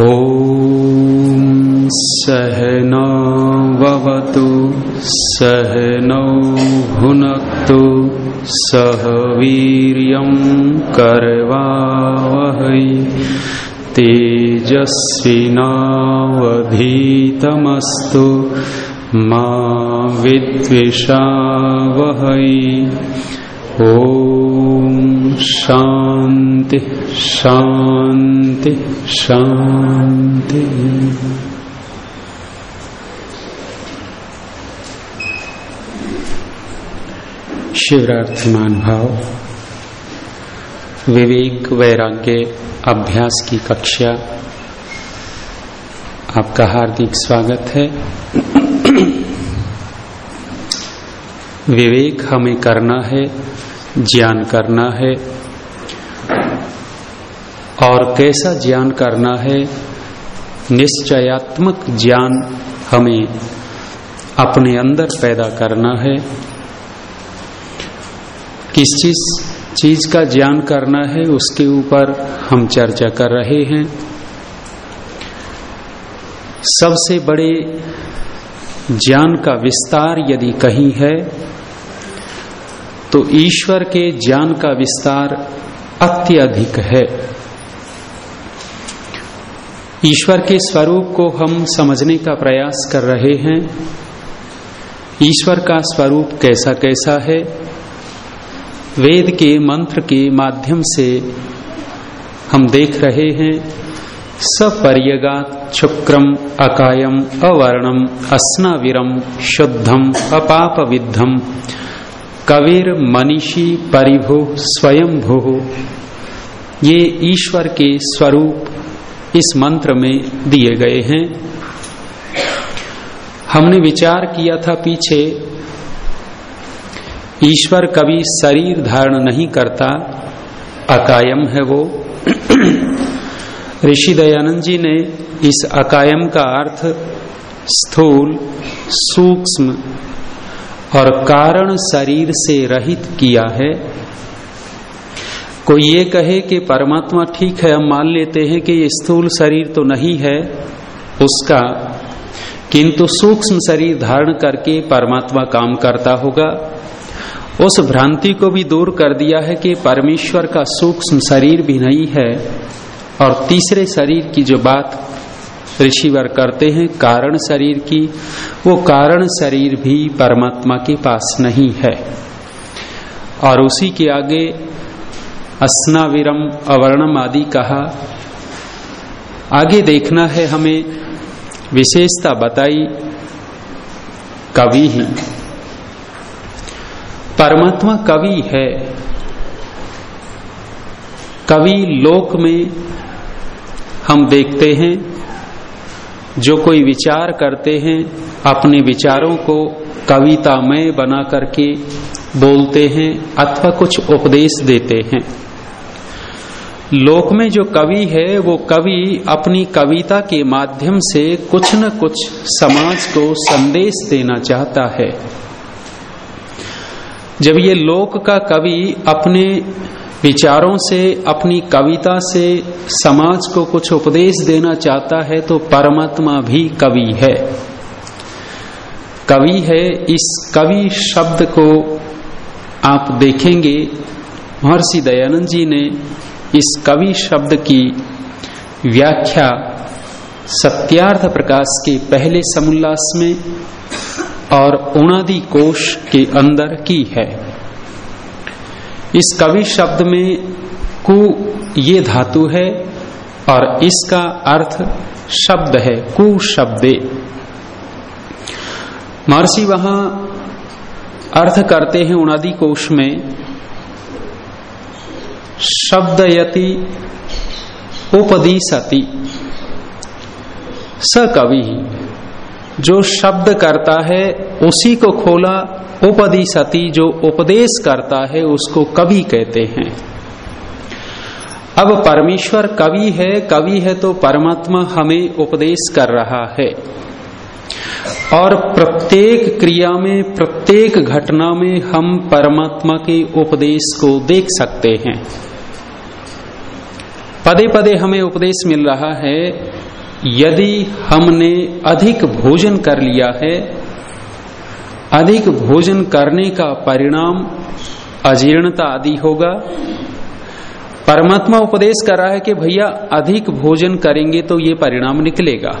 ॐ सहनावतु सह वीर्यं करवावहै। तेजस्विनावधीतमस्तु मा विद्विषावहै। ॐ शान्ति शांति शांति। शिवरार्थिमान भाव। विवेक वैराग्य अभ्यास की कक्षा। आपका हार्दिक स्वागत है। विवेक हमें करना है। ज्ञान करना है। और कैसा ज्ञान करना है? निश्चयात्मक ज्ञान हमें अपने अंदर पैदा करना है। किस चीज़ चीज़ का ज्ञान करना है, उसके ऊपर हम चर्चा कर रहे हैं। सबसे बड़े ज्ञान का विस्तार यदि कहीं है तो ईश्वर के ज्ञान का विस्तार अत्यधिक है। ईश्वर के स्वरूप को हम समझने का प्रयास कर रहे हैं। ईश्वर का स्वरूप कैसा कैसा है? वेद के मंत्र के माध्यम से हम देख रहे हैं, सपर्यगात शुक्रम अकायम अवर्णम, अस्नाविरम शुद्धम अपाप विद्धम कबीर मनीषी परिभो स्वयं भो ये ईश्वर के स्वरूप इस मंत्र में दिए गए हैं। हमने विचार किया था पीछे, ईश्वर कभी शरीर धारण नहीं करता, अकायम है वो। ऋषि दयानंद जी ने इस अकायम का अर्थ स्थूल, सूक्ष्म और कारण शरीर से रहित किया है। कोई ये कहे कि परमात्मा ठीक है, हम मान लेते हैं कि ये स्थूल शरीर तो नहीं है, उसका किंतु सूक्ष्म शरीर धारण करके परमात्मा काम करता होगा। उस भ्रांति को भी दूर कर दिया है कि परमेश्वर का सूक्ष्म शरीर भी नहीं है, और तीसरे शरीर की जो बात ऋषिवर करते हैं कारण शरीर की। वो कारण शरीर भी परमात्मा के पास नहीं है। और उसी के आगे अस्नाविरम अवर्णम आदि कहा, आगे देखना है हमें विशेषता बताई कवि ही। परमात्मा कवि है। कवि लोक में हम देखते हैं जो कोई विचार करते हैं, अपने विचारों को कवितामय बना करके बोलते हैं अथवा कुछ उपदेश देते हैं। लोक में जो कवि है, वो कवि अपनी कविता के माध्यम से कुछ न कुछ समाज को संदेश देना चाहता है। जब ये लोक का कवि अपने विचारों से, अपनी कविता से, समाज को कुछ उपदेश देना चाहता है तो परमात्मा भी कवि है। कवि है, इस कवि शब्द को आप देखेंगे। महर्षि दयानंद जी ने इस कवि शब्द की व्याख्या सत्यार्थ प्रकाश के पहले समुल्लास में और उणादि कोश के अंदर की है। इस कवि शब्द में कु ये धातु है और इसका अर्थ शब्द है कु शब्दे। महर्षि वहाँ अर्थ करते हैं उनादि कोश में, शब्दयति उपदिशति। स कवि। जो शब्द करता है, उसी को खोला उपदिशति जो उपदेश करता है, उसको कवि कहते हैं। अब परमेश्वर कवि है कवि है तो परमात्मा हमें उपदेश कर रहा है। और प्रत्येक क्रिया में, प्रत्येक घटना में हम परमात्मा के उपदेश को देख सकते हैं। पदे पदे हमें उपदेश मिल रहा है यदि हमने अधिक भोजन कर लिया है, अधिक भोजन करने का परिणाम अजीर्णता आदि होगा। परमात्मा उपदेश कर रहा है कि भैया, अधिक भोजन करेंगे तो ये परिणाम निकलेगा।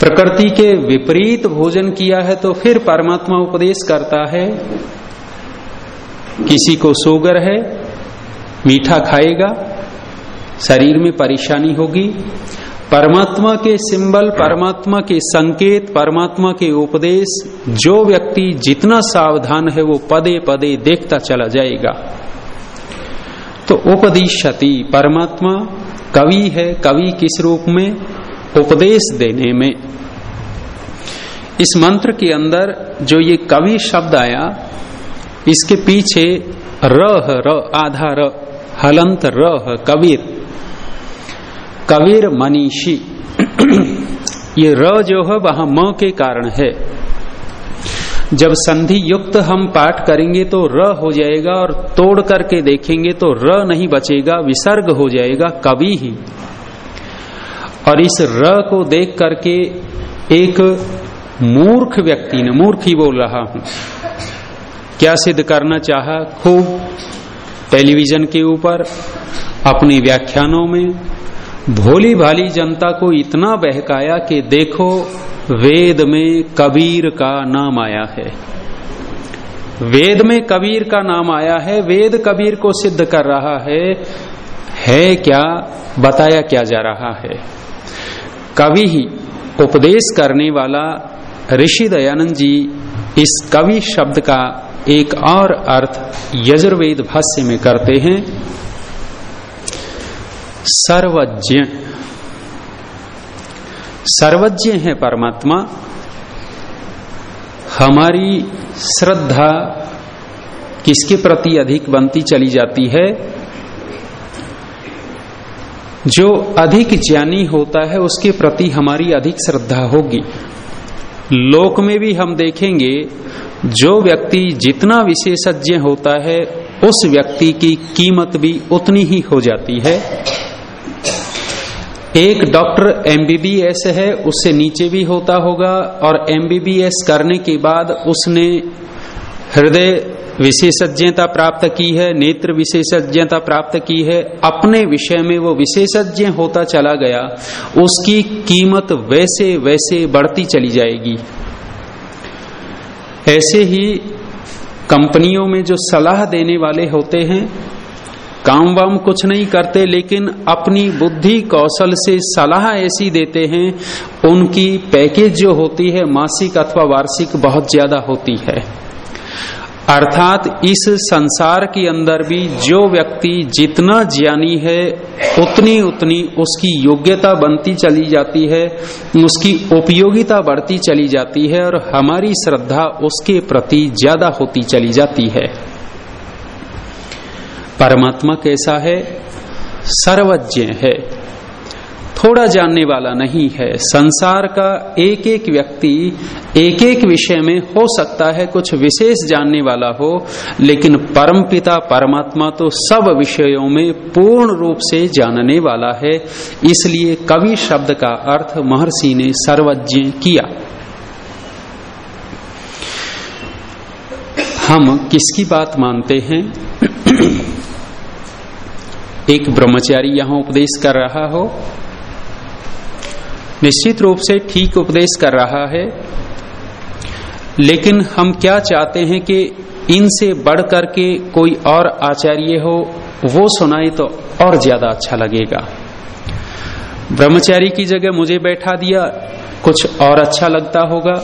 प्रकृति के विपरीत भोजन किया है तो फिर परमात्मा उपदेश करता है, किसी को सोगर है, मीठा खाएगा, शरीर में परेशानी होगी परमात्मा के सिंबल, परमात्मा के संकेत, परमात्मा के उपदेश, जो व्यक्ति जितना सावधान है वो पदे पदे देखता चला जाएगा। तो उपदिशति परमात्मा कवि है, कवि किस रूप में? उपदेश देने में। इस मंत्र के अंदर जो ये कवि शब्द आया, इसके पीछे रह र, आधा र, हलंत रह कबीर। कबीर मनीषी। ये र जो है, वहाँ म के कारण है। जब संधि युक्त हम पाठ करेंगे तो र हो जाएगा और तोड़ करके देखेंगे तो र नहीं बचेगा, विसर्ग हो जाएगा कवि ही। और इस र को देख करके एक मूर्ख व्यक्ति ने, मूर्ख ही बोल रहा हूँ, क्या सिद्ध करना चाहा? खूब। टेलीविज़न के ऊपर, अपने व्याख्यानों में भोली भाली जनता को इतना बहकाया कि देखो, वेद में कबीर का नाम आया है। वेद में कबीर का नाम आया है, वेद कबीर को सिद्ध कर रहा है। है क्या? बताया क्या जा रहा है? कवि ही, उपदेश करने वाला ऋषि दयानंद जी, इस कवि शब्द का एक और अर्थ यजुर्वेद भाष्य में करते हैं। सर्वज्ञ। सर्वज्ञ है परमात्मा। हमारी श्रद्धा किसके प्रति अधिक बनती चली जाती है? जो अधिक ज्ञानी होता है, उसके प्रति हमारी अधिक श्रद्धा होगी। लोक में भी हम देखेंगे, जो व्यक्ति जितना विशेषज्ञ होता है, उस व्यक्ति की कीमत भी उतनी ही हो जाती है। एक डॉक्टर एमबीबीएस है, उससे नीचे भी होता होगा और एमबीबीएस करने के बाद उसने हृदय विशेषज्ञता प्राप्त की है, नेत्र विशेषज्ञता प्राप्त की है, अपने विषय में वो विशेषज्ञ होता चला गया, उसकी कीमत वैसे वैसे बढ़ती चली जाएगी। ऐसे ही कंपनियों में जो सलाह देने वाले होते हैं काम वाम कुछ नहीं करते, लेकिन अपनी बुद्धि कौशल से सलाह ऐसी देते हैं, उनकी पैकेज जो होती है, मासिक अथवा वार्षिक, बहुत ज़्यादा होती है। अर्थात इस संसार के अंदर भी जो व्यक्ति जितना ज्ञानी है, उतनी उतनी उसकी योग्यता बनती चली जाती है, उसकी उपयोगिता बढ़ती चली जाती है, और हमारी श्रद्धा उसके प्रति ज़्यादा होती चली जाती है। परमात्मा कैसा है? सर्वज्ञ है। थोड़ा जानने वाला नहीं है। संसार का एक एक व्यक्ति एक एक विषय में हो सकता है कुछ विशेष जानने वाला हो, लेकिन परम पिता परमात्मा तो सब विषयों में पूर्ण रूप से जानने वाला है। इसलिए कवि शब्द का अर्थ महर्षि ने सर्वज्ञ किया। हम किसकी बात मानते हैं? एक ब्रह्मचारी यहाँ उपदेश कर रहा हो। निश्चित रूप से ठीक उपदेश कर रहा है। लेकिन हम क्या चाहते हैं कि इनसे बढ़ करके कोई और आचार्य हो, वो सुनाए तो और ज़्यादा अच्छा लगेगा। ब्रह्मचारी की जगह मुझे बैठा दिया, कुछ और अच्छा लगता होगा।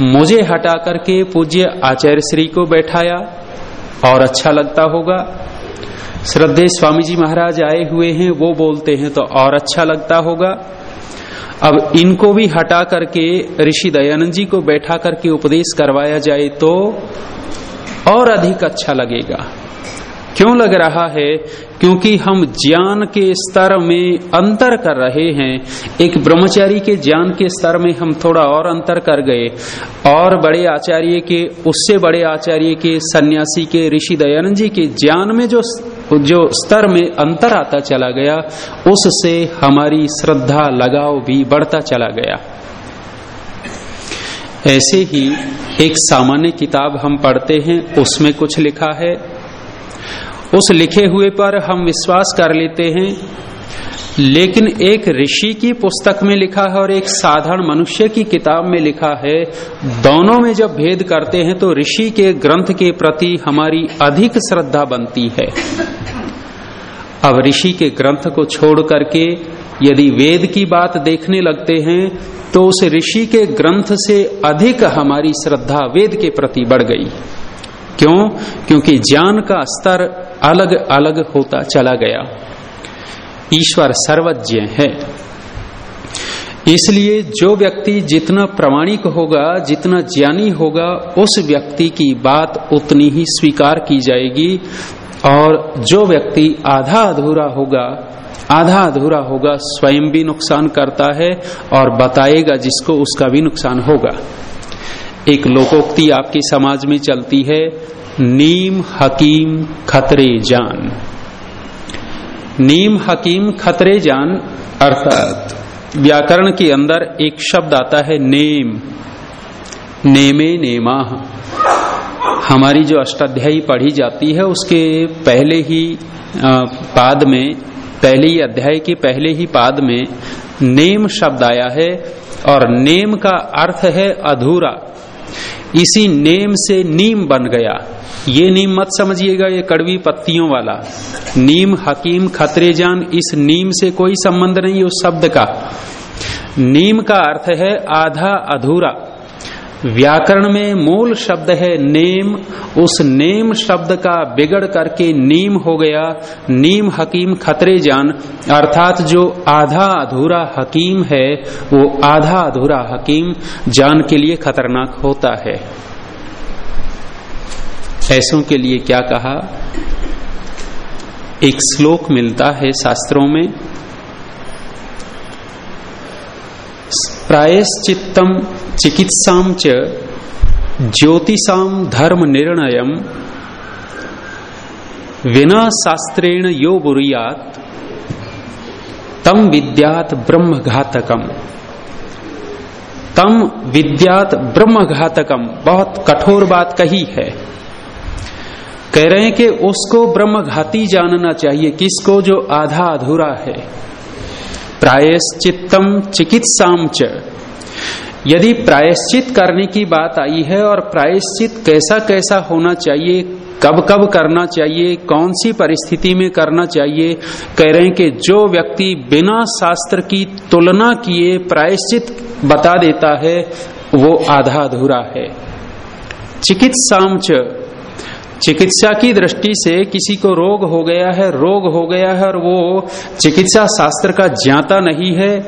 मुझे हटा करके पूज्य आचार्य श्री को बैठाया, और अच्छा लगता होगा। श्रद्धे स्वामी जी महाराज आए हुए हैं, वो बोलते हैं तो और अच्छा लगता होगा। अब इनको भी हटा करके ऋषि दयानंद जी को बैठा करके उपदेश करवाया जाए तो और अधिक अच्छा लगेगा। क्यों लग रहा है? क्योंकि हम ज्ञान के स्तर में अंतर कर रहे हैं। एक ब्रह्मचारी के ज्ञान के स्तर में हम थोड़ा और अंतर कर गए। और बड़े आचार्य के, उससे बड़े आचार्य के, सन्यासी के, ऋषि दयानंद जी के ज्ञान में जो जो स्तर में अंतर आता चला गया, उससे हमारी श्रद्धा, लगाव भी बढ़ता चला गया। ऐसे ही एक सामान्य किताब हम पढ़ते हैं, उसमें कुछ लिखा है। उस लिखे हुए पर हम विश्वास कर लेते हैं। लेकिन एक ऋषि की पुस्तक में लिखा है और एक साधारण मनुष्य की किताब में लिखा है, दोनों में जब भेद करते हैं तो ऋषि के ग्रंथ के प्रति हमारी अधिक श्रद्धा बनती है। अब ऋषि के ग्रंथ को छोड़ करके यदि वेद की बात देखने लगते हैं तो उस ऋषि के ग्रंथ से अधिक हमारी श्रद्धा वेद के प्रति बढ़ गई। क्यों? क्योंकि ज्ञान का स्तर अलग अलग होता चला गया। ईश्वर सर्वज्ञ है। इसलिए जो व्यक्ति जितना प्रमाणिक होगा, जितना ज्ञानी होगा, उस व्यक्ति की बात उतनी ही स्वीकार की जाएगी और जो व्यक्ति आधा अधूरा होगा, आधा अधूरा होगा, स्वयं भी नुकसान करता है और बताएगा जिसको उसका भी नुकसान होगा। एक लोकोक्ति आपके समाज में चलती है नीम हकीम खतरे जान। नीम हकीम खतरे जान अर्थात, व्याकरण के अंदर एक शब्द आता है नेम। नेमे नेमा हमारी जो अष्टाध्यायी पढ़ी जाती है, उसके पहले ही पाद में, पहले ही अध्याय के पहले ही पाद में नेम शब्द आया है और नेम का अर्थ है अधूरा। इसी नेम से नीम बन गया। ये नीम मत समझिएगा, ये कड़वी पत्तियों वाला। नीम हकीम खतरे जान, इस नीम से कोई संबंध नहीं उस शब्द का। नीम का अर्थ है आधा अधूरा। व्याकरण में मूल शब्द है नेम। उस नेम शब्द का बिगड़ करके नीम हो गया। नीम हकीम खतरे जान, अर्थात जो आधा अधूरा हकीम है, वो आधा अधूरा हकीम जान के लिए खतरनाक होता है। ऐसों के लिए क्या कहा? एक श्लोक मिलता है शास्त्रों में। प्रायश्चित्तम चिकित्सा च ज्योतिषाम धर्म निर्णय। विना शास्त्रेण यो बुरियात तम विद्यात ब्रह्म घातकम तम विद्यात ब्रह्म घातकम बहुत कठोर बात कही है। कह रहे हैं कि उसको ब्रह्म घाती जानना चाहिए, किसको जो आधा अधूरा है। प्रायश्चितम चिकित्साम च। यदि प्रायश्चित करने की बात आई है और प्रायश्चित कैसा कैसा होना चाहिए कब कब करना चाहिए कौन सी परिस्थिति में करना चाहिए, कह रहे हैं कि जो व्यक्ति बिना शास्त्र की तुलना किए प्रायश्चित बता देता है, वो आधा अधूरा है। चिकित्साम चिकित्सा की दृष्टि से किसी को रोग हो गया है रोग हो गया है और वो चिकित्सा शास्त्र का ज्ञाता नहीं है।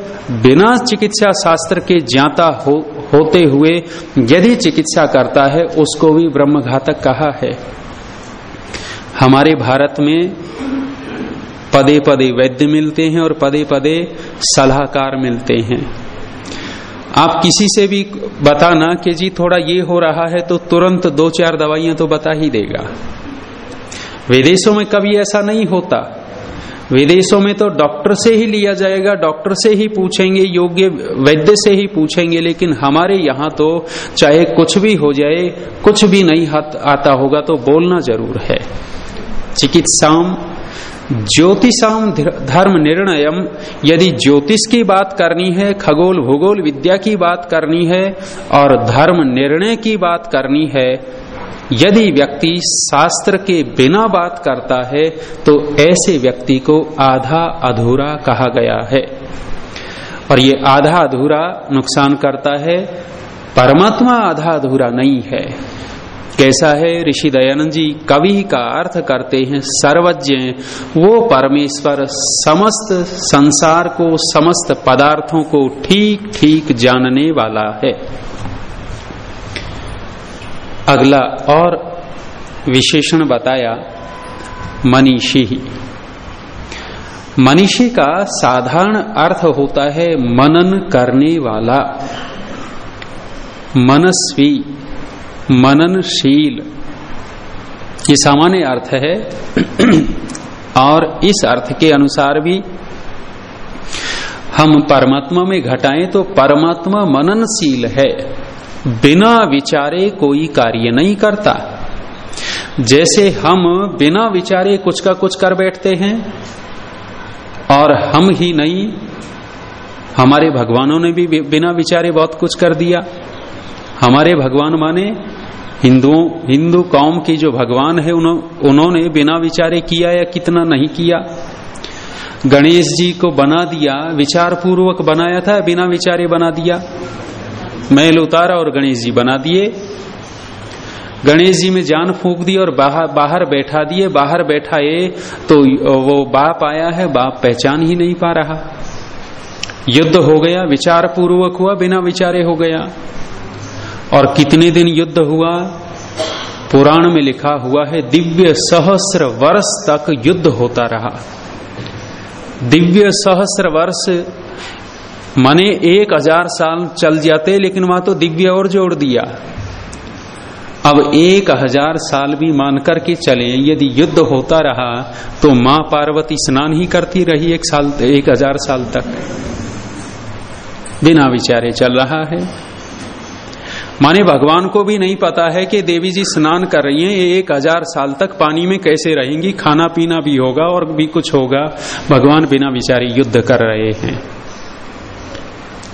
बिना चिकित्सा शास्त्र के ज्ञाता हो, होते हुए यदि चिकित्सा करता है उसको भी ब्रह्म घातक कहा है। हमारे भारत में पदे पदे वैद्य मिलते हैं और पदे पदे सलाहकार मिलते हैं। आप किसी से भी बताना कि जी, थोड़ा ये हो रहा है तो तुरंत दो चार दवाइयाँ तो बता ही देगा। विदेशों में कभी ऐसा नहीं होता। विदेशों में तो डॉक्टर से ही लिया जाएगा, डॉक्टर से ही पूछेंगे, योग्य वैद्य से ही पूछेंगे, लेकिन हमारे यहाँ तो चाहे कुछ भी हो जाए, कुछ भी नहीं आता होगा तो बोलना ज़रूर है। चिकित्साम ज्योतिषाम धर्म निर्णयम यदि ज्योतिष की बात करनी है, खगोल, भूगोल, विद्या की बात करनी है, और धर्म निर्णय की बात करनी है, यदि व्यक्ति शास्त्र के बिना बात करता है तो ऐसे व्यक्ति को आधा अधूरा कहा गया है। और ये आधा अधूरा नुकसान करता है, परमात्मा आधा अधूरा नहीं है। कैसा है? ऋषि दयानंद जी कवि का अर्थ करते हैं, सर्वज्ञ। वो परमेश्वर समस्त संसार को, समस्त पदार्थों को ठीक ठीक जानने वाला है। अगला और विशेषण बताया, मनीषी। मनीषी का साधारण अर्थ होता है, मनन करने वाला। मनस्वी। मननशील। ये सामान्य अर्थ है। और इस अर्थ के अनुसार भी हम परमात्मा में घटाएँ तो परमात्मा मननशील है। बिना विचारे कोई कार्य नहीं करता। जैसे हम बिना विचारे कुछ का कुछ कर बैठते हैं, और हम ही नहीं, हमारे भगवानों ने भी बिना विचारे बहुत कुछ कर दिया। हमारे भगवान माने हिंदुओं हिंदू कौम की जो भगवान है उन्होंने बिना विचारे किया या कितना नहीं किया? गणेश जी को बना दिया विचार पूर्वक बनाया था, बिना विचारे बना दिया। मैल उतारा और गणेश जी बना दिए। गणेश जी में जान फूक दी और बाहर बाहर बैठा दिए। बाहर बैठाए तो वो बाप आया है, बाप पहचान ही नहीं पा रहा। युद्ध हो गया विचार पूर्वक हुआ, बिना विचारे हो गया। और कितने दिन युद्ध हुआ? पुराण में लिखा हुआ है, दिव्य सहस्र वर्ष तक युद्ध होता रहा। दिव्य सहस्र वर्ष, माने एक हज़ार साल चल जाते, लेकिन वहाँ तो दिव्य और जोड़ दिया। अब एक हज़ार साल भी मान करके चले, यदि युद्ध होता रहा तो माँ पार्वती स्नान ही करती रही एक साल, एक हज़ार साल तक। बिना विचारे चल रहा है। माने भगवान को भी नहीं पता है कि देवी जी स्नान कर रही हैं, ये एक हज़ार साल तक पानी में कैसे रहेंगी खाना पीना भी होगा और भी कुछ होगा। भगवान बिना विचारे युद्ध कर रहे हैं।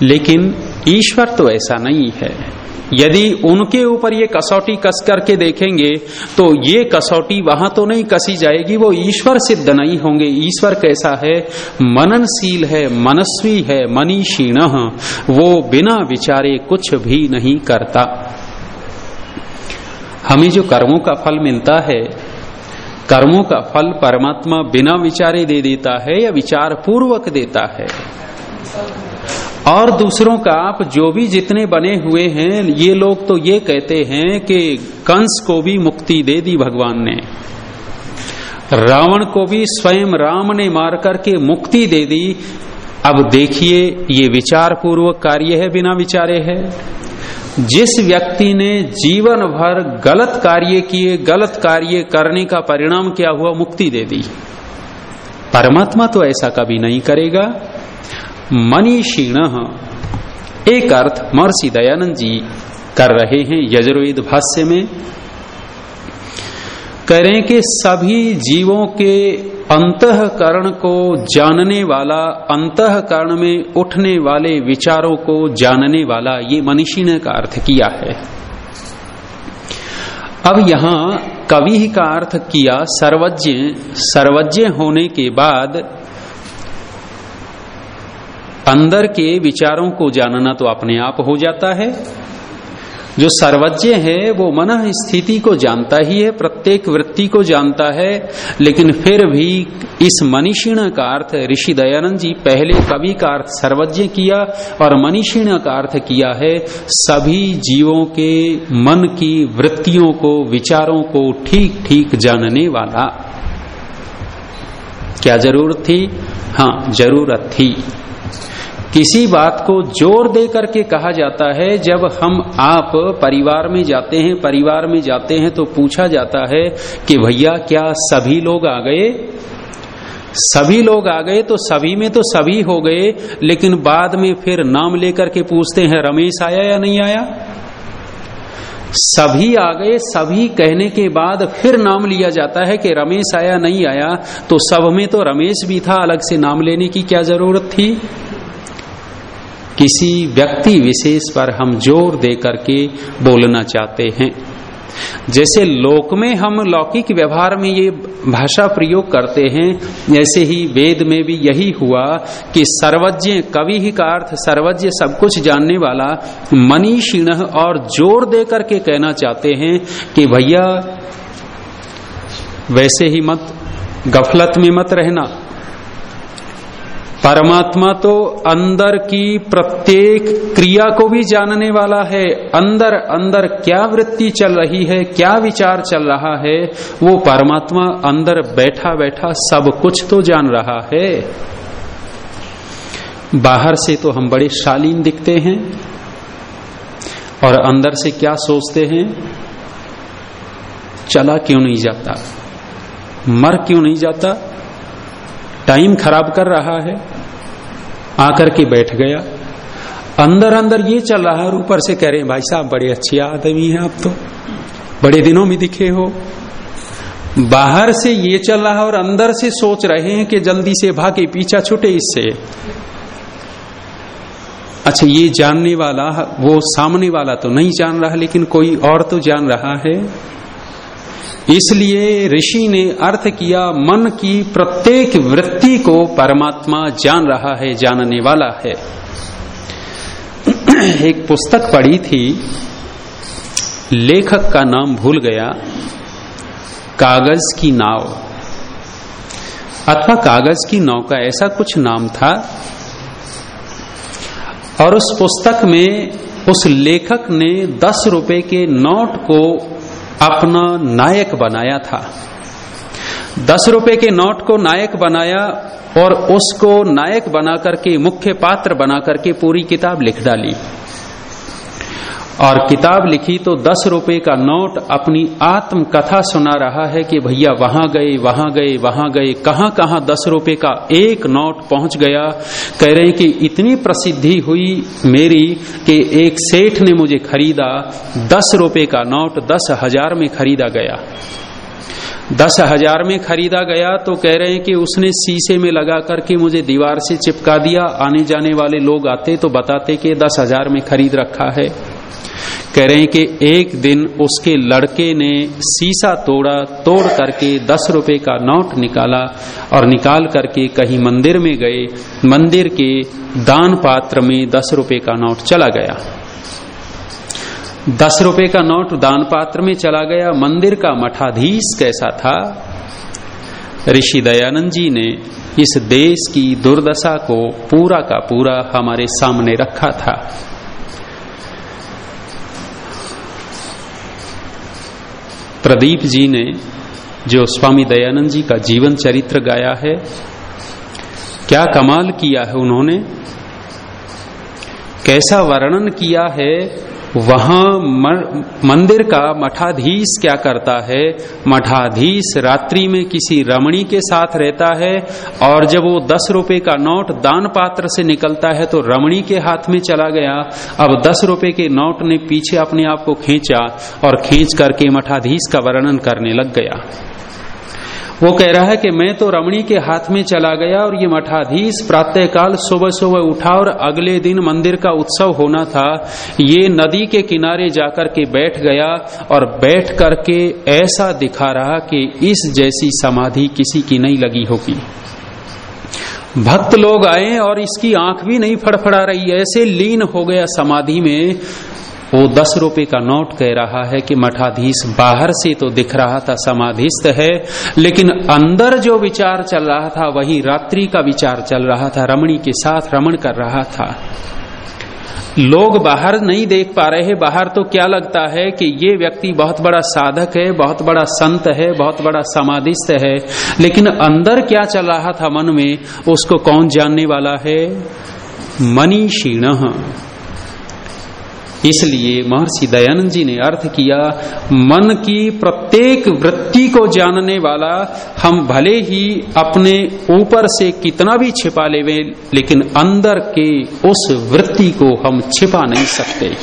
लेकिन ईश्वर तो ऐसा नहीं है। यदि उनके ऊपर ये कसौटी कस करके देखेंगे तो ये कसौटी वहाँ तो नहीं कसी जाएगी, वो ईश्वर सिद्ध नहीं होंगे। ईश्वर कैसा है? मननशील है, मनस्वी है, मनीषीण। वो बिना विचारे कुछ भी नहीं करता। हमें जो कर्मों का फल मिलता है, कर्मों का फल परमात्मा बिना विचारे दे देता है या विचार पूर्वक देता है। और दूसरों का आप जो भी जितने बने हुए हैं, ये लोग तो ये कहते हैं कि कंस को भी मुक्ति दे दी भगवान ने। रावण को भी स्वयं राम ने मार करके मुक्ति दे दी। अब देखिए, ये विचार पूर्वक कार्य है, बिना विचारे है। जिस व्यक्ति ने जीवन भर गलत कार्य किए, गलत कार्य करने का परिणाम क्या हुआ? मुक्ति दे दी। परमात्मा तो ऐसा कभी नहीं करेगा। मनीषीण। एक अर्थ महर्षि दयानंद जी कर रहे हैं यजुर्वेद भाष्य में। कह रहे हैं कि सभी जीवों के अंतकरण को जानने वाला, अंतकरण में उठने वाले विचारों को जानने वाला ये मनीषी ने का अर्थ किया है। अब यहाँ कवि का अर्थ किया सर्वज्ञ। सर्वज्ञ होने के बाद अंदर के विचारों को जानना तो अपने आप हो जाता है। जो सर्वज्ञ है, वो मन स्थिति को जानता ही है, प्रत्येक वृत्ति को जानता है, लेकिन फिर भी इस मनीषीण का अर्थ ऋषि दयानंद जी पहले कवि का अर्थ सर्वज्ञ किया और मनीषीण का अर्थ किया है, सभी जीवों के मन की वृत्तियों को, विचारों को ठीक ठीक जानने वाला। क्या ज़रूरत थी? हाँ ज़रूरत थी। किसी बात को ज़ोर दे करके कहा जाता है, जब हम आप परिवार में जाते हैं, परिवार में जाते हैं तो पूछा जाता है कि भैया क्या सभी लोग आ गए? सभी लोग आ गए तो सभी में तो सभी हो गए, लेकिन बाद में फिर नाम लेकर के पूछते हैं, रमेश आया या नहीं आया? सभी आ गए, सभी कहने के बाद फिर नाम लिया जाता है कि रमेश आया, नहीं आया तो सब में तो रमेश भी था, अलग से नाम लेने की क्या ज़रूरत थी? किसी व्यक्ति विशेष पर हम ज़ोर दे करके बोलना चाहते हैं। जैसे लोक में हम लौकिक व्यवहार में ये भाषा प्रयोग करते हैं, ऐसे ही वेद में भी यही हुआ कि सर्वज्ञ कवि ही का अर्थ सर्वज्ञ सब कुछ जानने वाला मनीषीण और ज़ोर दे करके कहना चाहते हैं कि भैया, वैसे ही मत, गफलत में मत रहना। परमात्मा तो अंदर की प्रत्येक क्रिया को भी जानने वाला है। अंदर अंदर क्या वृत्ति चल रही है, क्या विचार चल रहा है, वो परमात्मा अंदर बैठा बैठा सब कुछ तो जान रहा है। बाहर से तो हम बड़े शालीन दिखते हैं और अंदर से क्या सोचते हैं? चला क्यों नहीं जाता? मर क्यों नहीं जाता? टाइम खराब कर रहा है। आकर के बैठ गया। अंदर अंदर ये चल रहा है और ऊपर से कह रहे हैं, भाई साहब, बड़े अच्छे आदमी हैं आप तो। बड़े दिनों में दिखे हो। बाहर से ये चल रहा है और अंदर से सोच रहे हैं कि जल्दी से भागे, पीछा छुटे इससे। अच्छा ये जानने वाला, वो सामने वाला तो नहीं जान रहा, लेकिन कोई और तो जान रहा है। इसलिए ऋषि ने अर्थ किया, मन की प्रत्येक वृत्ति को परमात्मा जान रहा है, जानने वाला है। एक पुस्तक पढ़ी थी, लेखक का नाम भूल गया, कागज़ की नाव। अथवा कागज़ की नाव का ऐसा कुछ नाम था, और उस पुस्तक में उस लेखक ने दस रुपए के नोट को अपना नायक बनाया था। दस रुपए के नोट को नायक बनाया और उसको नायक बनाकर के मुख्य पात्र बनाकर के पूरी किताब लिख डाली। और किताब लिखी तो दस रुपए का नोट अपनी आत्म कथा सुना रहा है कि भैया वहाँ गए वहाँ गए वहाँ गए, कहाँ कहाँ दस रुपए का एक नोट पहुँच गया। कह रहे कि इतनी प्रसिद्धि हुई मेरी कि एक सेठ ने मुझे खरीदा, दस रुपए का नोट दस हज़ार में खरीदा गया। दस हज़ार में खरीदा गया तो कह रहे हैं कि उसने शीशे में लगा करके मुझे दीवार से चिपका दिया। आने जाने वाले लोग आते तो बताते कि दस हज़ार में खरीद रखा है। कह रहे हैं कि एक दिन उसके लड़के ने शीशा तोड़ा, तोड़ करके दस रुपए का नोट निकाला और निकाल करके कहीं मंदिर में गए। मंदिर के दान पात्र में दस रुपए का नोट चला गया। दस रुपए का नोट दान पात्र में चला गया। मंदिर का मठाधीश कैसा था? ऋषि दयानंद जी ने इस देश की दुर्दशा को पूरा का पूरा हमारे सामने रखा था। प्रदीप जी ने जो स्वामी दयानंद जी का जीवन चरित्र गाया है, क्या कमाल किया है उन्होंने? कैसा वर्णन किया है वहाँ मंदिर का मठाधीश क्या करता है? मठाधीश रात्रि में किसी रमणी के साथ रहता है और जब वो दस रुपए का नोट दान पात्र से निकलता है तो रमणी के हाथ में चला गया। अब दस रुपए के नोट ने पीछे अपने आप को खींचा और खींच करके मठाधीश का वर्णन करने लग गया। वो कह रहा है कि मैं तो रमणी के हाथ में चला गया और ये मठाधीश प्रातःकाल सुबह सुबह उठा और अगले दिन मंदिर का उत्सव होना था। ये नदी के किनारे जाकर के बैठ गया और बैठ करके ऐसा दिखा रहा कि इस जैसी समाधि किसी की नहीं लगी होगी। भक्त लोग आए और इसकी आँख भी नहीं फड़फड़ा रही। ऐसे लीन हो गया समाधि में। वो दस रुपए का नोट कह रहा है कि मठाधीश, बाहर से तो दिख रहा था, समाधिस्थ है, लेकिन अंदर जो विचार चल रहा था, वही रात्रि का विचार चल रहा था, रमणी के साथ रमण कर रहा था। लोग बाहर नहीं देख पा रहे हैं, बाहर तो क्या लगता है कि ये व्यक्ति बहुत बड़ा साधक है, बहुत बड़ा संत है, बहुत बड़ा समाधिस्थ है, लेकिन अंदर क्या चल रहा था मन में, उसको कौन जानने वाला है? मनीषीण। इसलिए महर्षि दयानंद जी ने अर्थ किया, मन की प्रत्येक वृत्ति को जानने वाला हम भले ही अपने ऊपर से कितना भी छिपा लेवे, लेकिन अंदर के उस वृत्ति को हम छिपा नहीं सकते।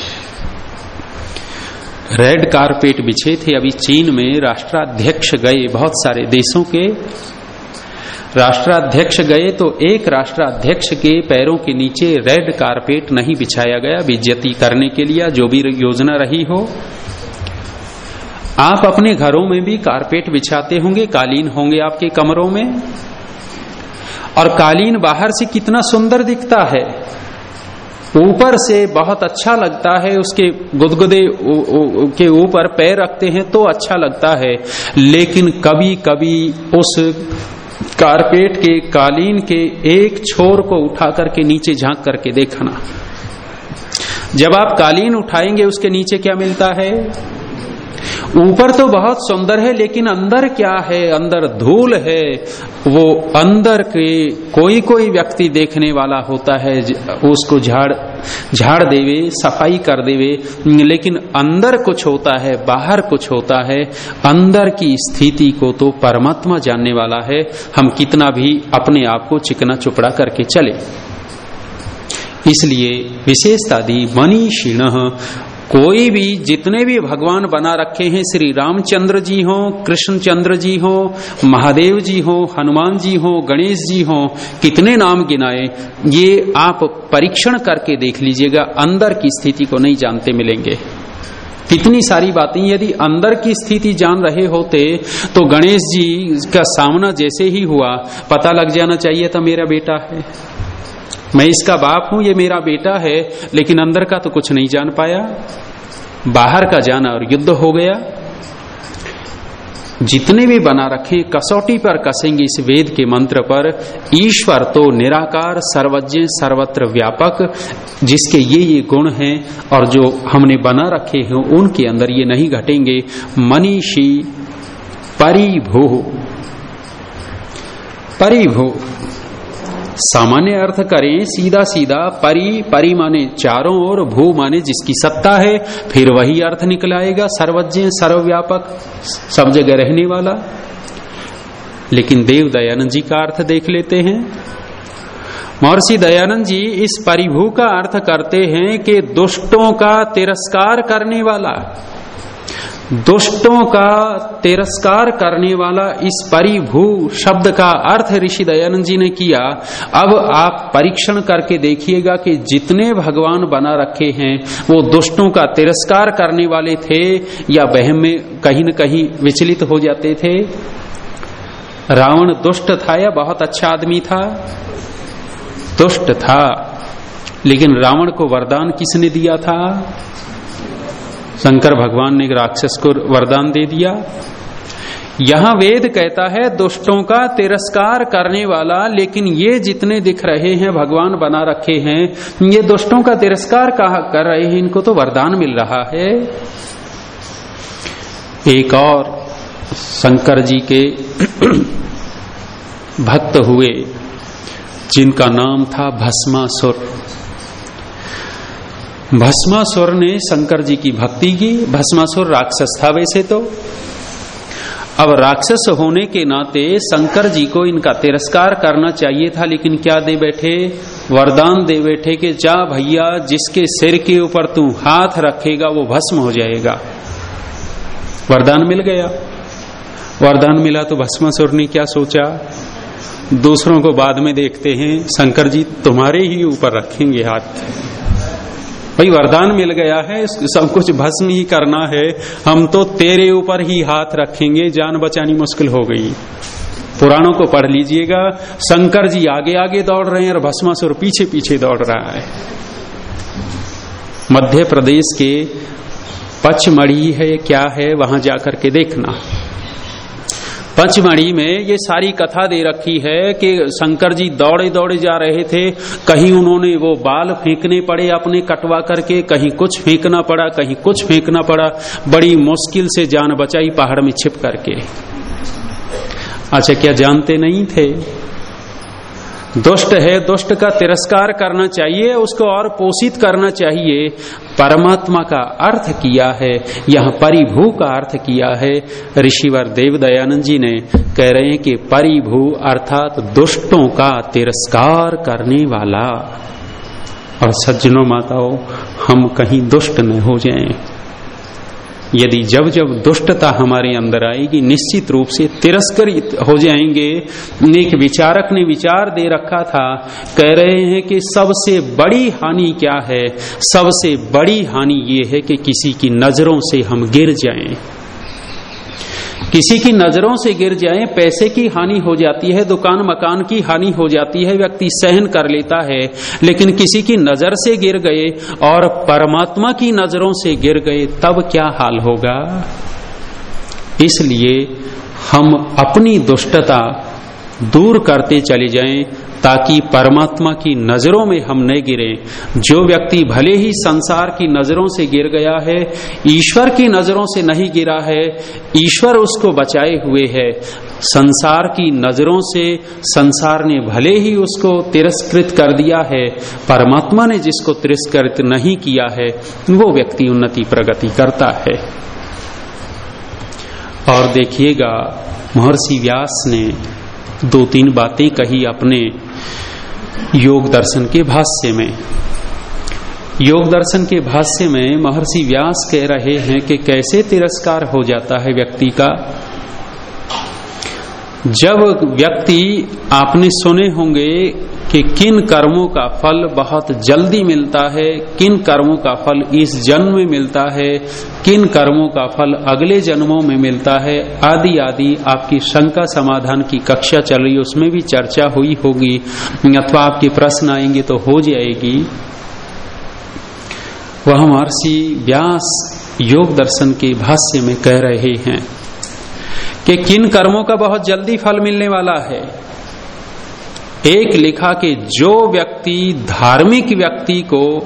रेड कारपेट बिछे थे, अभी चीन में राष्ट्राध्यक्ष गए बहुत सारे देशों के। राष्ट्राध्यक्ष गए तो एक राष्ट्राध्यक्ष के पैरों के नीचे रेड कारपेट नहीं बिछाया गया। बेज्जती करने के लिए जो भी योजना रही हो। आप अपने घरों में भी कारपेट बिछाते होंगे, कालीन होंगे आपके कमरों में। और कालीन बाहर से कितना सुंदर दिखता है। ऊपर से बहुत अच्छा लगता है, उसके गुदगुदे के ऊपर पैर रखते हैं तो अच्छा लगता है। लेकिन कभी कभी उस कारपेट के, कालीन के एक छोर को उठा करके नीचे झाँक करके देखना। जब आप कालीन उठाएँगे, उसके नीचे क्या मिलता है? ऊपर तो बहुत सुंदर है, लेकिन अंदर क्या है? अंदर धूल है। वो अंदर के कोई कोई व्यक्ति देखने वाला होता है उसको झाड़ झाड़ देवे, सफ़ाई कर देवे। लेकिन अंदर कुछ होता है, बाहर कुछ होता है। अंदर की स्थिति को तो परमात्मा जानने वाला है। हम कितना भी अपने आप को चिकना चुपड़ा करके चले। इसलिए विशेषता दी, मनीषिण कोई भी, जितने भी भगवान बना रखे हैं, श्री रामचंद्र जी हो, कृष्णचंद्र जी हो, महादेव जी हो, हनुमान जी हो, गणेश जी हो, कितने नाम गिनाए, ये आप परीक्षण करके देख लीजिएगा, अंदर की स्थिति को नहीं जानते मिलेंगे। कितनी सारी बातें, यदि अंदर की स्थिति जान रहे होते तो गणेश जी का सामना जैसे ही हुआ, पता लग जाना चाहिए था, मेरा बेटा है। मैं इसका बाप हूँ, ये मेरा बेटा है, लेकिन अंदर का तो कुछ नहीं जान पाया। बाहर का जाना और युद्ध हो गया। जितने भी बना रखे, कसौटी पर कसेंगे इस वेद के मंत्र पर, ईश्वर तो निराकार, सर्वज्ञ, सर्वत्र व्यापक, जिसके ये ये गुण हैं और जो हमने बना रखे हैं, उनके अंदर ये नहीं घटेंगे। मनीषी, परिभू। परिभू। सामान्य अर्थ करें सीधा सीधा परि परि माने चारों ओर, भू माने जिसकी सत्ता है, फिर वही अर्थ निकल आएगा, सर्वज्ञ, सर्वव्यापक सब जगह रहने वाला। लेकिन देव दयानंद जी का अर्थ देख लेते हैं। महर्षि दयानंद जी इस परिभू का अर्थ करते हैं कि दुष्टों का तिरस्कार करने वाला। दुष्टों का तिरस्कार करने वाला इस परिभू शब्द का अर्थ ऋषि दयानंद जी ने किया। अब आप परीक्षण करके देखिएगा कि जितने भगवान बना रखे हैं, वो दुष्टों का तिरस्कार करने वाले थे या बहम में कहीं न कहीं विचलित हो जाते थे। रावण दुष्ट था या बहुत अच्छा आदमी था? दुष्ट था। लेकिन रावण को वरदान किसने दिया था? शंकर भगवान ने राक्षस को वरदान दे दिया। यहाँ वेद कहता है, दुष्टों का तिरस्कार करने वाला, लेकिन ये जितने दिख रहे हैं, भगवान बना रखे हैं, ये दुष्टों का तिरस्कार कहा कर रहे हैं, इनको तो वरदान मिल रहा है। एक और शंकर जी के भक्त हुए, जिनका नाम था भस्मासुर। भस्मासुर ने शंकर जी की भक्ति की। भस्मासुर राक्षस था वैसे तो। अब राक्षस होने के नाते शंकर जी को इनका तिरस्कार करना चाहिए था, लेकिन क्या दे बैठे? वरदान दे बैठे कि, जा भैया, जिसके सिर के ऊपर तू हाथ रखेगा, वो भस्म हो जाएगा। वरदान मिल गया। वरदान मिला तो भस्मासुर ने क्या सोचा? दूसरों को बाद में देखते हैं, शंकर जी, तुम्हारे ही ऊपर रखेंगे हाथ। भाई वरदान मिल गया है सब कुछ भस्म ही करना है। हम तो तेरे ऊपर ही हाथ रखेंगे, जान बचानी मुश्किल हो गई। पुराणों को पढ़ लीजिएगा, शंकर जी आगे आगे दौड़ रहे हैं और भस्मासुर पीछे पीछे दौड़ रहा है। मध्य प्रदेश के पचमढ़ी है, क्या है, वहाँ जाकर के देखना। पंचमढ़ी में ये सारी कथा दे रखी है कि शंकर जी दौड़े दौड़े जा रहे थे। कहीं उन्होंने वो बाल फेंकने पड़े अपने कटवा करके, कहीं कुछ फेंकना पड़ा, कहीं कुछ फेंकना पड़ा। बड़ी मुश्किल से जान बचाई पहाड़ में छिप करके। अच्छा क्या जानते नहीं थे? दुष्ट है, दुष्ट का तिरस्कार करना चाहिए, उसको और पोषित करना चाहिए। परमात्मा का अर्थ किया है, यहाँ परिभू का अर्थ किया है। ऋषिवर देव दयानंद जी ने कह रहे हैं कि परिभू अर्थात दुष्टों का तिरस्कार करने वाला। और सज्जनों माताओं, हम कहीं दुष्ट न हो जाएँ। यदि जब जब दुष्टता हमारे अंदर आएगी, निश्चित रूप से तिरस्कृत हो जाएँगे। एक विचारक ने विचार दे रखा था, कह रहे हैं कि सबसे बड़ी हानि क्या है? सबसे बड़ी हानि ये है कि किसी की नज़रों से हम गिर जाएँ। किसी की नज़रों से गिर जाए, पैसे की हानि हो जाती है, दुकान मकान की हानि हो जाती है, व्यक्ति सहन कर लेता है, लेकिन किसी की नज़र से गिर गए और परमात्मा की नज़रों से गिर गए, तब क्या हाल होगा? इसलिए हम अपनी दुष्टता दूर करते चले जाएँ ताकि परमात्मा की नज़रों में हम न गिरे। जो व्यक्ति भले ही संसार की नज़रों से गिर गया है, ईश्वर की नज़रों से नहीं गिरा है, ईश्वर उसको बचाए हुए है। संसार की नज़रों से संसार ने भले ही उसको तिरस्कृत कर दिया है, परमात्मा ने जिसको तिरस्कृत नहीं किया है, वो व्यक्ति उन्नति प्रगति करता है। और देखिएगा, महर्षि व्यास ने दो तीन बातें कही अपने योग दर्शन के भाष्य में। योग दर्शन के भाष्य में महर्षि व्यास कह रहे हैं कि कैसे तिरस्कार हो जाता है व्यक्ति का। जब व्यक्ति आपने सुने होंगे कि किन कर्मों का फल बहुत जल्दी मिलता है, किन कर्मों का फल इस जन्म में मिलता है, किन कर्मों का फल अगले जन्मों में मिलता है, आदि आदि आपकी शंका समाधान की कक्षा चल रही है, उसमें भी चर्चा हुई होगी। अथवा आपके प्रश्न आएँगे तो हो जाएगी। वह महर्षि व्यास योग दर्शन के भाष्य में कह रहे हैं कि किन कर्मों का बहुत जल्दी फल मिलने वाला है? एक लिखा कि जो व्यक्ति धार्मिक व्यक्ति को,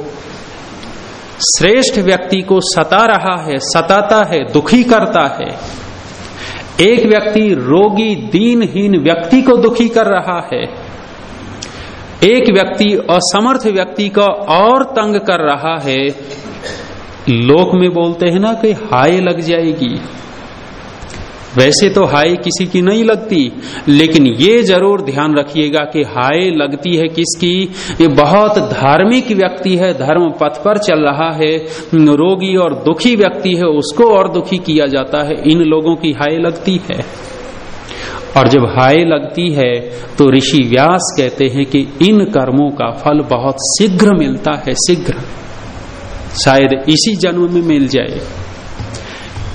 श्रेष्ठ व्यक्ति को सता रहा है, सताता है, दुखी करता है, एक व्यक्ति रोगी दीनहीन व्यक्ति को दुखी कर रहा है, एक व्यक्ति असमर्थ व्यक्ति को और तंग कर रहा है, लोक में बोलते हैं ना कि हाय लग जाएगी। वैसे तो हाय किसी की नहीं लगती, लेकिन ये ज़रूर ध्यान रखिएगा कि हाय लगती है किसकी? ये बहुत धार्मिक व्यक्ति है, धर्म पथ पर चल रहा है, रोगी और दुखी व्यक्ति है, उसको और दुखी किया जाता है, इन लोगों की हाय लगती है। और जब हाय लगती है तो ऋषि व्यास कहते हैं कि इन कर्मों का फल बहुत शीघ्र मिलता है, शीघ्र। शायद इसी जन्म में मिल जाए।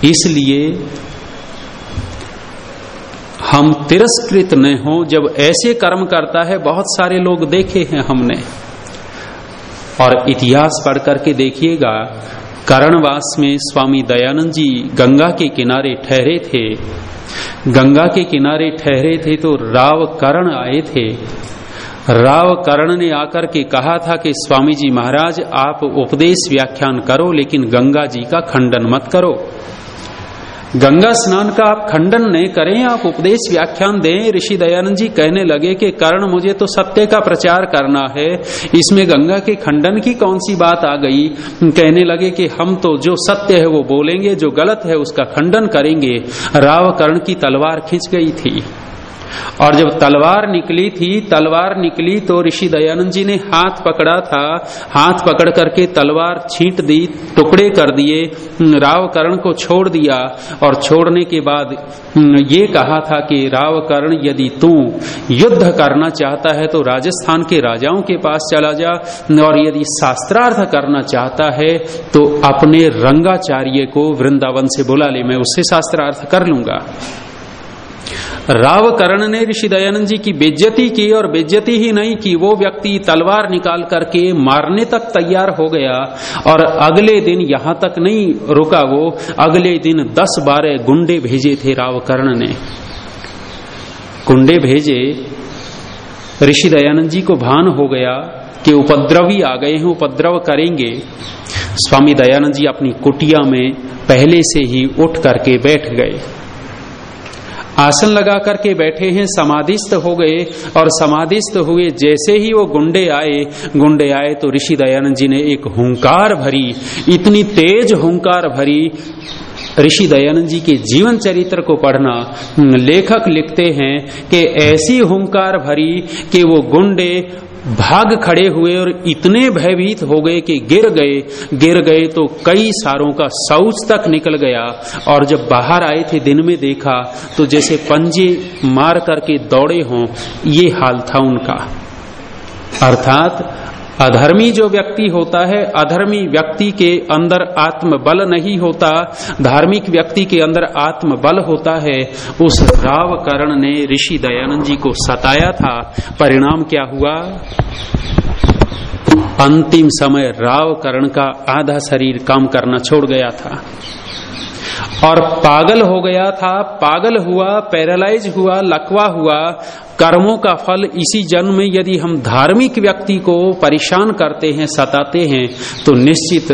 इसलिए हम तिरस्कृत न हो, जब ऐसे कर्म करता है, बहुत सारे लोग देखे हैं हमने। और इतिहास पढ़ करके देखिएगा, करणवास में स्वामी दयानंद जी गंगा के किनारे ठहरे थे। गंगा के किनारे ठहरे थे तो राव करण आए थे। राव कर्ण ने आकर के कहा था कि स्वामी जी महाराज, आप उपदेश व्याख्यान करो, लेकिन गंगा जी का खंडन मत करो। गंगा स्नान का आप खंडन नहीं करें, आप उपदेश व्याख्यान दें। ऋषि दयानंद जी कहने लगे कि कर्ण मुझे तो सत्य का प्रचार करना है। इसमें गंगा के खंडन की कौन सी बात आ गई? कहने लगे कि हम तो जो सत्य है वो बोलेंगे, जो गलत है उसका खंडन करेंगे। राव कर्ण की तलवार खींच गई थी। और जब तलवार निकली थी, तलवार निकली तो ऋषि दयानंद जी ने हाथ पकड़ा था। हाथ पकड़ करके तलवार छींट दी, टुकड़े कर दिए राव कर्ण को छोड़ दिया और छोड़ने के बाद ये कहा था कि राव कर्ण यदि तू युद्ध करना चाहता है तो राजस्थान के राजाओं के पास चला जा। और यदि शास्त्रार्थ करना चाहता है तो अपने रंगाचार्य को वृंदावन से बुला ले। मैं उससे शास्त्रार्थ कर लूँगा। राव कर्ण ने ऋषि दयानंद जी की बेज्जती की और बेज्जती ही नहीं की वो व्यक्ति तलवार निकाल करके मारने तक तैयार हो गया और अगले दिन यहाँ तक नहीं रुका वो। अगले दिन दस बारह गुंडे भेजे थे राव कर्ण ने। गुंडे भेजे, ऋषि दयानंद जी को भान हो गया कि उपद्रवी आ गए हैं, उपद्रव करेंगे। स्वामी दयानंद जी अपनी कुटिया में पहले से ही उठ करके बैठ गए। आसन लगा करके बैठे हैं, समाधिस्थ हो गए और समाधिस्थ हुए जैसे ही वो गुंडे आए गुंडे आए तो ऋषि दयानंद जी ने एक हुंकार भरी, इतनी तेज हुंकार भरी, ऋषि दयानंद जी के जीवन चरित्र को पढ़ना। लेखक लिखते हैं कि ऐसी हुंकार भरी कि वो गुंडे भाग खड़े हुए और इतने भयभीत हो गए कि गिर गए। गिर गए तो कई सारों का शौच तक निकल गया और जब बाहर आए थे दिन में देखा तो जैसे पंजे मार करके दौड़े हों, ये हाल था उनका। अर्थात अधर्मी जो व्यक्ति होता है, अधर्मी व्यक्ति के अंदर आत्म बल नहीं होता, धार्मिक व्यक्ति के अंदर आत्म बल होता है, उस राव करण ने ऋषि दयानंद जी को सताया था। परिणाम क्या हुआ? अंतिम समय राव करण का आधा शरीर काम करना छोड़ गया था। और पागल हो गया था, पागल हुआ, पैरालाइज हुआ, लकवा हुआ कर्मों का फल इसी जन्म में यदि हम धार्मिक व्यक्ति को परेशान करते हैं, सताते हैं तो निश्चित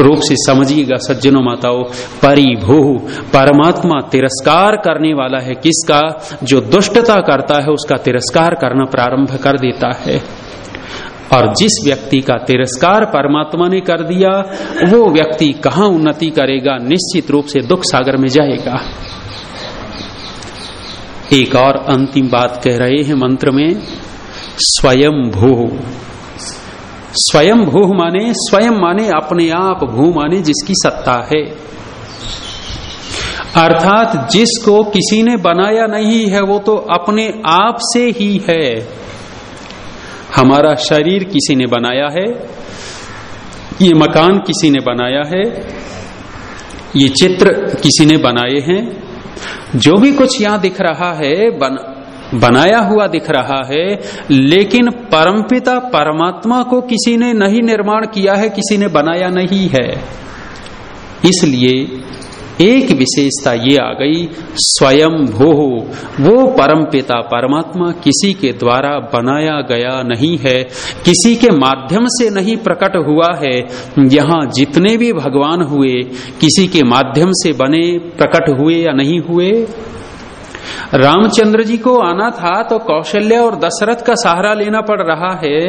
रूप से समझिएगा, सज्जनों माताओं परिभू परमात्मा तिरस्कार करने वाला है। किसका? जो दुष्टता करता है, उसका तिरस्कार करना प्रारंभ कर देता है। और जिस व्यक्ति का तिरस्कार परमात्मा ने कर दिया, वो व्यक्ति कहाँ उन्नति करेगा? निश्चित रूप से दुख सागर में जाएगा। एक और अंतिम बात कह रहे हैं मंत्र में स्वयं भू स्वयं भू माने, स्वयं माने अपने आप भू माने जिसकी सत्ता है। अर्थात जिसको किसी ने बनाया नहीं है, वो तो अपने आप से ही है। हमारा शरीर किसी ने बनाया है, ये मकान किसी ने बनाया है, ये चित्र किसी ने बनाए हैं जो भी कुछ यहाँ दिख रहा है बन, बनाया हुआ दिख रहा है लेकिन परमपिता परमात्मा को किसी ने नहीं निर्माण किया है किसी ने बनाया नहीं है। इसलिए एक विशेषता ये आ गई, स्वयं भो वो परम पिता परमात्मा किसी के द्वारा बनाया गया नहीं है, किसी के माध्यम से नहीं प्रकट हुआ है। यहाँ जितने भी भगवान हुए, किसी के माध्यम से बने, प्रकट हुए या नहीं हुए? रामचंद्र जी को आना था तो कौशल्य और दशरथ का सहारा लेना पड़ रहा है।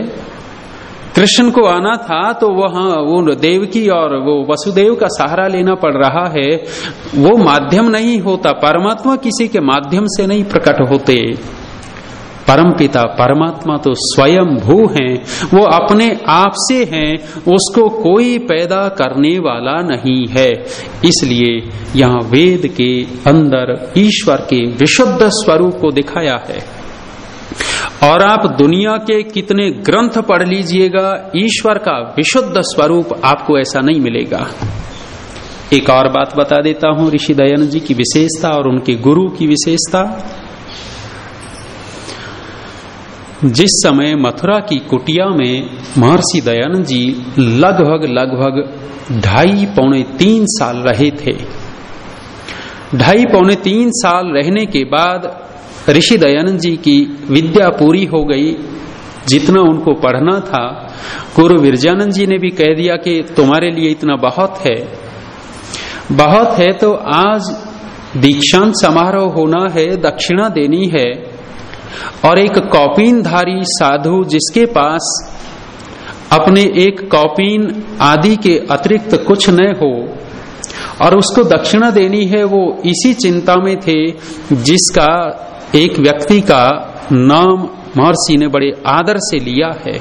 कृष्ण को आना था तो वहाँ वो देवकी और वो वसुदेव का सहारा लेना पड़ रहा है। वो माध्यम नहीं होता, परमात्मा किसी के माध्यम से नहीं प्रकट होते। परम पिता, परमात्मा तो स्वयं भू हैं, वो अपने आप से हैं, उसको कोई पैदा करने वाला नहीं है। इसलिए यहाँ वेद के अंदर ईश्वर के विशुद्ध स्वरूप को दिखाया है। और आप दुनिया के कितने ग्रंथ पढ़ लीजिएगा, ईश्वर का विशुद्ध स्वरूप आपको ऐसा नहीं मिलेगा। एक और बात बता देता हूँ, ऋषि दयानंद जी की विशेषता और उनके गुरु की विशेषता। जिस समय मथुरा की कुटिया में महर्षि दयानंद जी लगभग लगभग ढाई पौने तीन साल रहे थे। ढाई पौने तीन साल रहने के बाद ऋषि दयानंद जी की विद्या पूरी हो गई, जितना उनको पढ़ना था, गुरु विरजानंद जी ने भी कह दिया कि तुम्हारे लिए इतना बहुत है। बहुत है तो आज दीक्षांत समारोह होना है, दक्षिणा देनी है, और एक कौपीनधारी साधु जिसके पास अपने एक कौपीन आदि के अतिरिक्त कुछ न हो, और उसको दक्षिणा देनी है, वो इसी चिंता में थे जिसका एक व्यक्ति का नाम महर्षि ने बड़े आदर से लिया है।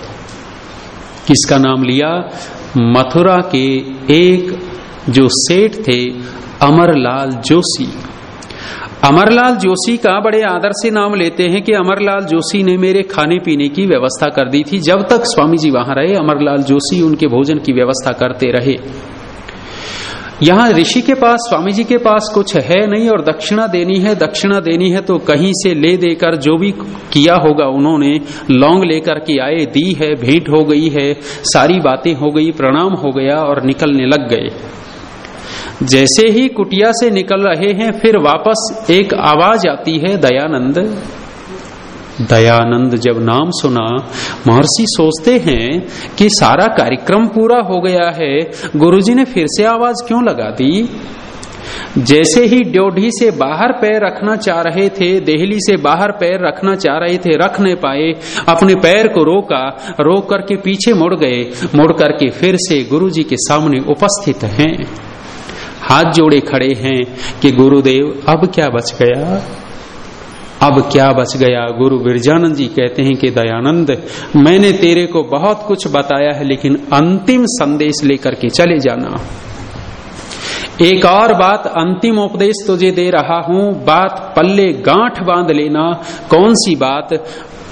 किसका नाम लिया? मथुरा के एक जो सेठ थे, अमरलाल जोशी। अमरलाल जोशी का बड़े आदर से नाम लेते हैं कि अमरलाल जोशी ने मेरे खाने पीने की व्यवस्था कर दी थी। जब तक स्वामी जी वहाँ रहे, अमरलाल जोशी उनके भोजन की व्यवस्था करते रहे। यहाँ ऋषि के पास स्वामी जी के पास कुछ है नहीं और दक्षिणा देनी है, दक्षिणा देनी है तो कहीं से ले देकर जो भी किया होगा उन्होंने, लौंग लेकर के आए, दी है, भेंट हो गई है, सारी बातें हो गई, प्रणाम हो गया और निकलने लग गए। जैसे ही कुटिया से निकल रहे हैं, फिर वापस एक आवाज़ आती है, दयानंद। दयानंद जब नाम सुना, महर्षि सोचते हैं कि सारा कार्यक्रम पूरा हो गया है, गुरुजी ने फिर से आवाज़ क्यों लगा दी? जैसे ही ड्योढ़ी से बाहर पैर रखना चाह रहे थे, देहली से बाहर पैर रखना चाह रहे थे, रख नहीं पाए, अपने पैर को रोका, रोक करके पीछे मुड़ गए, मुड़ करके फिर से गुरुजी के सामने उपस्थित हैं। हाथ जोड़े खड़े हैं कि गुरुदेव, अब क्या बच गया? अब क्या बच गया? गुरु बिरजानंद जी कहते हैं कि, दयानंद, मैंने तेरे को बहुत कुछ बताया है, लेकिन अंतिम संदेश लेकर के चले जाना। एक और बात, अंतिम उपदेश तुझे दे रहा हूँ। बात पल्ले गांठ बाँध लेना। कौन सी बात?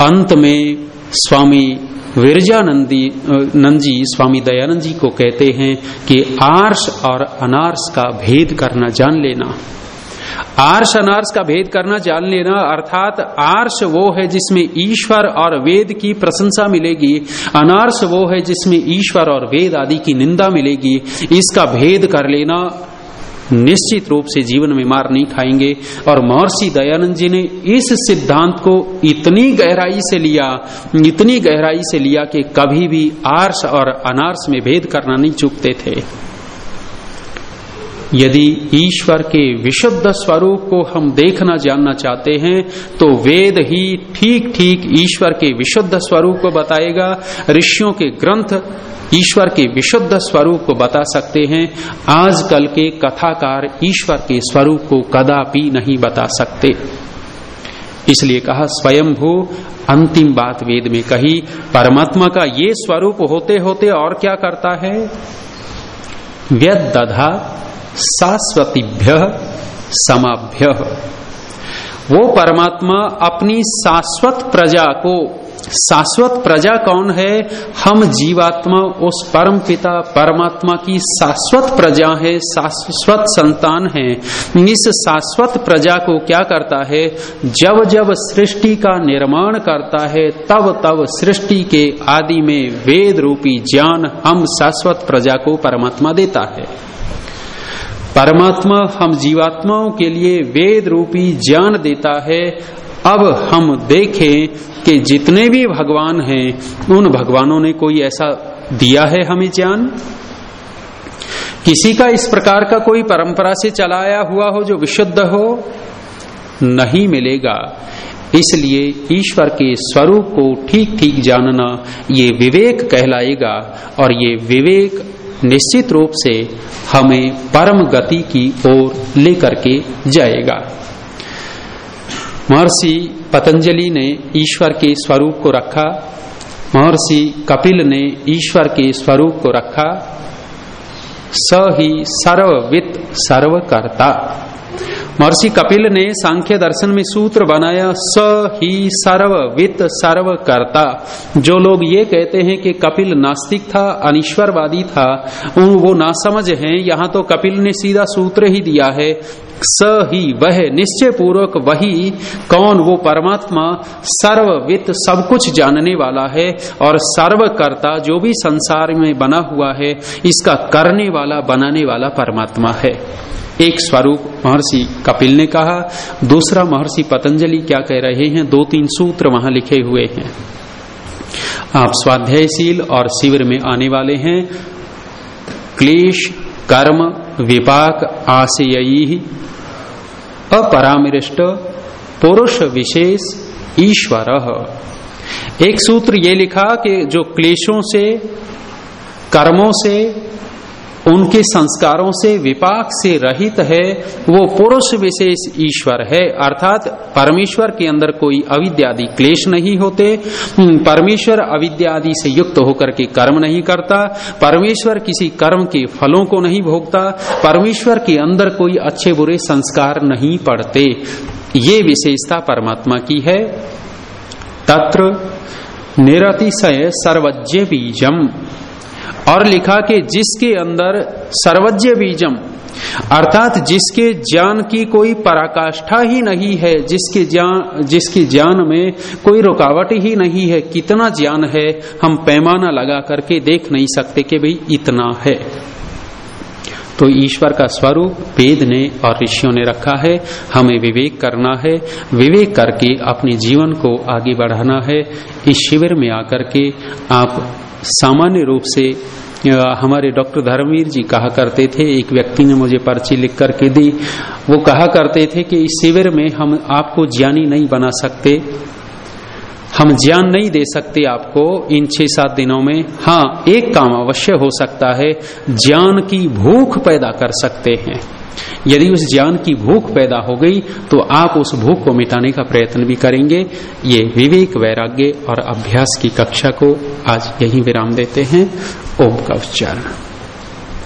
अंत में स्वामी विरजानंदी, नंदी स्वामी दयानंद जी को कहते हैं कि आर्ष और अनार्स का भेद करना जान लेना। आर्ष अनार्ष का भेद करना जान लेना, अर्थात आर्ष वो है जिसमें ईश्वर और वेद की प्रशंसा मिलेगी, अनार्ष वो है जिसमें ईश्वर और वेद आदि की निंदा मिलेगी। इसका भेद कर लेना, निश्चित रूप से जीवन में मार नहीं खाएँगे। और महर्षि दयानंद जी ने इस सिद्धांत को इतनी गहराई से लिया, इतनी गहराई से लिया कि कभी भी आर्स और अनार्स में भेद करना नहीं चुकते थे। यदि ईश्वर के विशुद्ध स्वरूप को हम देखना जानना चाहते हैं तो वेद ही ठीक ठीक ईश्वर के विशुद्ध स्वरूप को बताएगा। ऋषियों के ग्रंथ ईश्वर के विशुद्ध स्वरूप को बता सकते हैं। आजकल के कथाकार ईश्वर के स्वरूप को कदापि नहीं बता सकते। इसलिए कहा, स्वयंभू, अंतिम बात वेद में कही, परमात्मा का ये स्वरूप होते होते और क्या करता है? व्यदधा शाश्वतीभ्य समाभ्य। वो परमात्मा अपनी शाश्वत प्रजा को, शाश्वत प्रजा कौन है? हम जीवात्मा, उस परम पिता, परमात्मा की शाश्वत प्रजा है, शाश्वत संतान है। इस शाश्वत प्रजा को क्या करता है? जब जब सृष्टि का निर्माण करता है, तब तब सृष्टि के आदि में वेद रूपी ज्ञान हम शाश्वत प्रजा को परमात्मा देता है। परमात्मा हम जीवात्माओं के लिए वेद रूपी ज्ञान देता है, अब हम देखें कि जितने भी भगवान हैं, उन भगवानों ने कोई ऐसा दिया है हमें ज्ञान? किसी का इस प्रकार का कोई परंपरा से चलाया हुआ हो जो विशुद्ध हो? नहीं मिलेगा। इसलिए ईश्वर के स्वरूप को ठीक ठीक जानना ये विवेक कहलाएगा, और ये विवेक निश्चित रूप से हमें परम गति की ओर लेकर के जाएगा। महर्षि पतंजलि ने ईश्वर के स्वरूप को रखा, महर्षि कपिल ने ईश्वर के स्वरूप को रखा, स ही सर्ववित सर्वकर्ता। महर्षि कपिल ने सांख्य दर्शन में सूत्र बनाया, स ही सर्ववित सर्वकर्ता जो लोग ये कहते हैं कि कपिल नास्तिक था, अनिश्वरवादी था वो नासमझ हैं, यहाँ तो कपिल ने सीधा सूत्र ही दिया है, स ही वह निश्चय पूर्वक वही, कौन वो परमात्मा सर्ववित सब कुछ जानने वाला है, और सर्वकर्ता जो भी संसार में बना हुआ है, इसका करने वाला, बनाने वाला परमात्मा है। एक स्वरूप महर्षि कपिल ने कहा, दूसरा महर्षि पतंजलि क्या कह रहे हैं? दो तीन सूत्र वहाँ लिखे हुए हैं। आप स्वाध्यायशील और शिविर में आने वाले हैं। क्लेश, कर्म, विपाक, आशयी अपरामृष्ट पुरुष विशेष, ईश्वर। एक सूत्र ये लिखा कि जो क्लेशों से, कर्मों से उनके संस्कारों से विपाक से रहित है वो पुरुष विशेष ईश्वर है। अर्थात परमेश्वर के अंदर कोई अविद्यादि क्लेश नहीं होते हम्म, परमेश्वर अविद्यादि से युक्त होकर के कर्म नहीं करता परमेश्वर किसी कर्म के फलों को नहीं भोगता परमेश्वर के अंदर कोई अच्छे बुरे संस्कार नहीं पड़ते। ये विशेषता परमात्मा की है। तत्र निरतिशय सर्वज्ञ बीजम। और लिखा कि जिसके अंदर सर्वज्ञ बीजम, अर्थात जिसके ज्ञान की कोई पराकाष्ठा ही नहीं है, जिसके ज्ञान जिसके ज्ञान में कोई रुकावट ही नहीं है, कितना ज्ञान है, हम पैमाना लगा करके देख नहीं सकते कि भाई इतना है। तो ईश्वर का स्वरूप वेद ने और ऋषियों ने रखा है। हमें विवेक करना है। विवेक करके अपने जीवन को आगे बढ़ाना है। इस शिविर में आकर के आप सामान्य रूप से हमारे डॉक्टर धर्मवीर जी कहा करते थे, एक व्यक्ति ने मुझे पर्ची लिख करके दी। वो कहा करते थे कि इस शिविर में हम आपको ज्ञानी नहीं बना सकते। हम ज्ञान नहीं दे सकते आपको इन छह सात दिनों में। हाँ एक काम अवश्य हो सकता है, ज्ञान की भूख पैदा कर सकते हैं। यदि उस ज्ञान की भूख पैदा हो गई तो आप उस भूख को मिटाने का प्रयत्न भी करेंगे। ये विवेक वैराग्य और अभ्यास की कक्षा को आज यही विराम देते हैं। ओम का उच्चारण।